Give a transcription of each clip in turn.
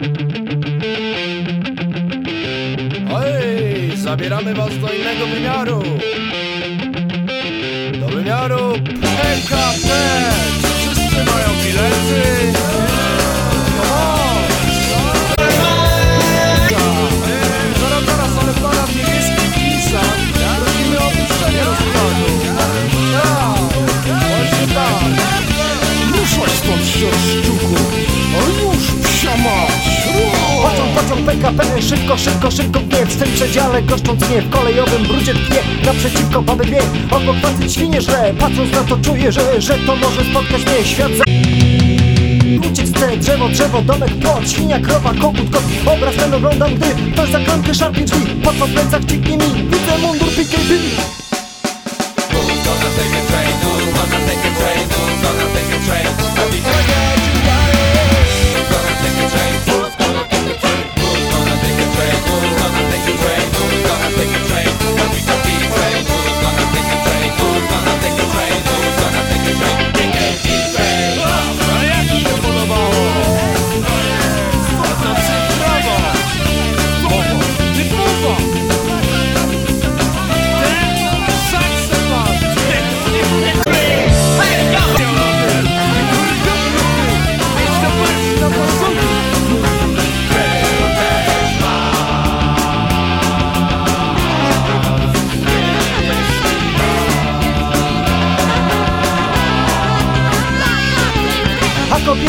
Oj, zabieramy was do innego wymiaru. Do wymiaru PKP. Wszyscy mają bilety? Zaraz, zaraz, ale pana w niebieskich pisach prosimy o opuszczenie rozkładu. Tak, właśnie tak. Ruszaj stąd, sierszczuku! Pociąg PKP, szybko, szybko, szybko gnie W tym przedziale goszcząc mnie w kolejowym brudzie tknie Naprzeciwko baby dwie, obok facet świnie żre Patrząc na to czuję, że, że to może spotkać mnie Świat za... Uciec chce, drzewo, drzewo, domek, płot Świnia, krowa, kogut, kot. Obraz ten oglądam, gdy ktoś za klamkę szarpie drzwi. Po plecach ciknie mi, widzę mundur PKP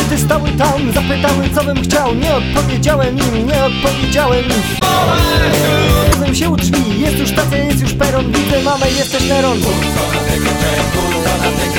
kobiety stały tam, zapytały co bym chciał. Nie odpowiedziałem im, nie odpowiedziałem im. Znałem się u drzwi, jest już stacja, jest już peron. Widzę mamę, jesteś Neron Gonna take a